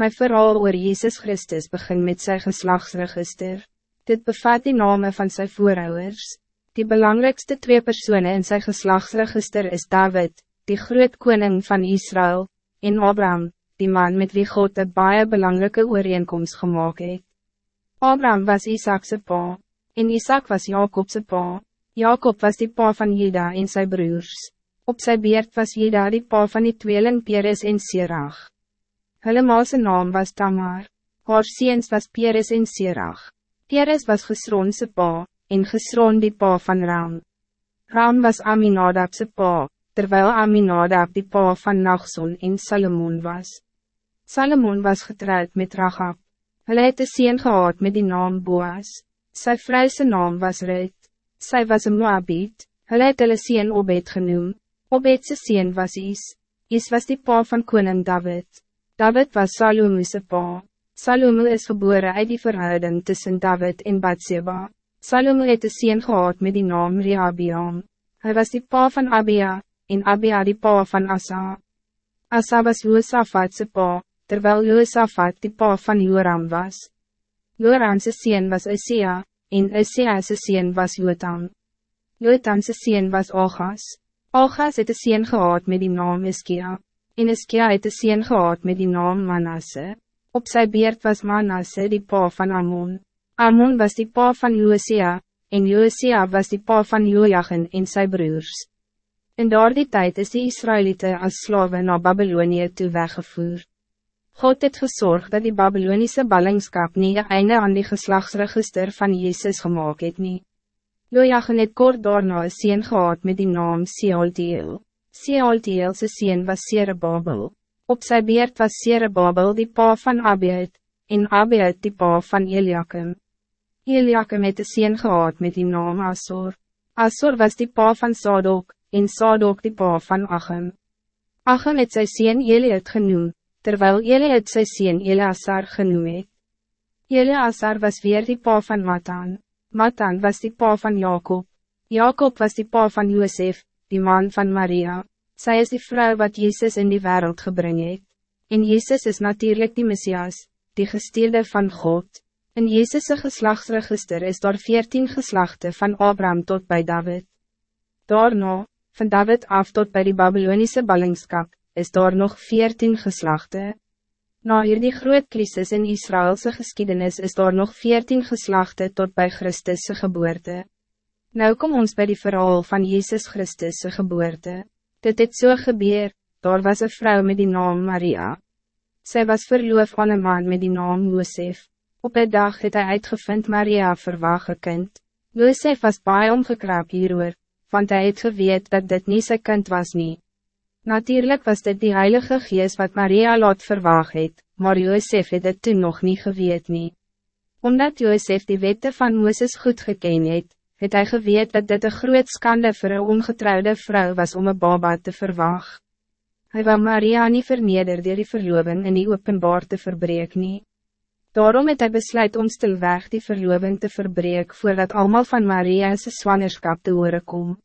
Mijn verhaal oor Jezus Christus begint met zijn geslachtsregister. Dit bevat die namen van zijn voorouders. Die belangrijkste twee personen in zijn geslachtsregister is David, die groot koning van Israël, en Abraham, die man met wie God een baie belangrijke ooreenkomst gemaakt het. Abraham was Isaacse pa, en Isaac was Jacobse pa. Jacob was die pa van Juda en zijn broers. Op zijn beurt was Juda die pa van die tweeling Peres en Sirach. Hulle maalse naam was Tamar, haar seens was Peres en Serach. Peres was Gesronse pa, en Gesron die pa van Ram. Ram was Aminadabse pa, terwijl Aminadab die pa van Nachson en Salomon was. Salomon was getrouwd met Rachab. Hulle het een seen gehad met die naam Boas. Sy vrouwse naam was Rut. Sy was een Moabit. Hulle het hulle seen Obed genoem. Obedse seen was Is. Is was die pa van koning David. David was Salomo's pa. Salomo is geboren uit die verhouding tussen David en Bathsheba. Salomo het een sien gehad met die naam Rehabiam. Hij was die pa van Abia, en Abia die pa van Asa. Asa was Joosafatse pa, terwijl Joosafat die pa van Joram was. Joramse sien was Isia, en Isia'se sien was Jotam. Jotamse sien was Ogas. Ogas het een sien gehad met die naam Iskia. En Iskia het een sien gehad met die naam Manasse. Op zijn beerd was Manasse die pa van Amon. Amon was die pa van Josia, en Josia was die pa van Jojagen en zijn broers. In die tijd is die Israëlieten als slaven naar Babylonië toe weggevoerd. God het gezorgd dat die Babylonische ballingskap niet een einde aan die geslachtsregister van Jezus gemaakt het nie. Jojagen het kort daarna een sien gehad met die naam Seoltiel. Sealtielse sien was Serebabel. Op sy beurt was Serebabel die pa van Abiud, en Abiud die pa van Eliakim. Eliakim het een sien gehad met die naam Asor. Asor was die pa van Sadok, en Sadok die pa van Achim. Achim het sy sien Eliud genoem, terwijl Eliud sy sien Eleazar genoem het. Eleazar was weer die pa van Matan. Matan was die pa van Jacob. Jacob was die pa van Josef, die man van Maria. Zij is die vrouw wat Jezus in die wereld gebring het. En Jezus is natuurlijk die Messias, die gesteerde van God. In Jezus' geslachtsregister is daar veertien geslachten van Abraham tot bij David. Daarna, van David af tot bij die Babylonische ballingskap, is daar nog veertien geslachten. Na hier die groot crisis in Israëlse geschiedenis is daar nog veertien geslachten tot bij Christus' geboorte. Nou kom ons bij die verhaal van Jezus Christus' geboorte. Dit het so gebeur, daar was een vrouw met die naam Maria. Zij was verloof aan een man met die naam Josef. Op een dag het hij uitgevind Maria verwaag een kind. Josef was baie omgekraap hieroor, want hij het geweet dat dit niet zijn kind was nie. Natuurlijk was dit die heilige geest wat Maria laat verwaag het, maar Josef het dit toen nog niet geweet nie. Omdat Josef die wette van Mooses goed geken het, het hij geweet dat dit een groot skande voor een ongetrouwde vrouw was om een baba te verwachten. Hij wou Maria niet verneder door die verloving in die openbaar te verbreek nie. Daarom het hij besluit om stilweg die verloving te verbreek voordat allemaal van Maria's zwangerschap te horen kom.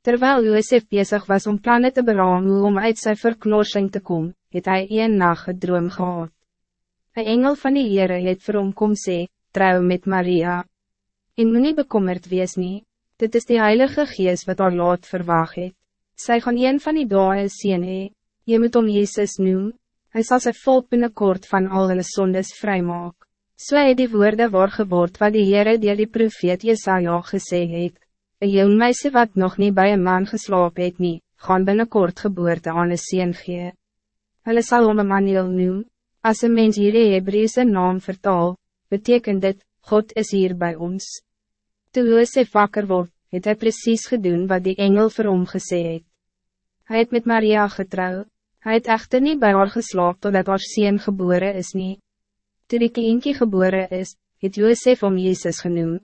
Terwijl Josef bezig was om plannen te beramen om uit zijn verknorsing te komen, het hij een nacht gedroom gehad. Een engel van die Heere het vir hom kom sê, trouw met Maria. En moet nie bekommerd wees nie, dit is die Heilige Gees wat haar laat verwaag het. Sy gaan een van die dae sien hee, jy moet om Jezus noem, hy sal sy volk binnenkort van al hulle sondes vrymaak. So het die woorde waar geword wat die Heere dier die profeet Jesaja gesê het, een jong meisje wat nog niet bij een man geslaap het nie, gaan binnenkort geboorte aan een sien gee. Hulle sal om een maniel noem, as een mens hier die Hebreese naam vertaal, betekent dit, God is hier bij ons. Toe Josef wakker word, het hy precies gedaan wat die engel vir hom gesê het. Hy het met Maria getrouw, hij het echter niet bij haar geslaap totdat haar sien geboren is nie. Toe die kindje geboren is, het Josef om Jezus genoemd.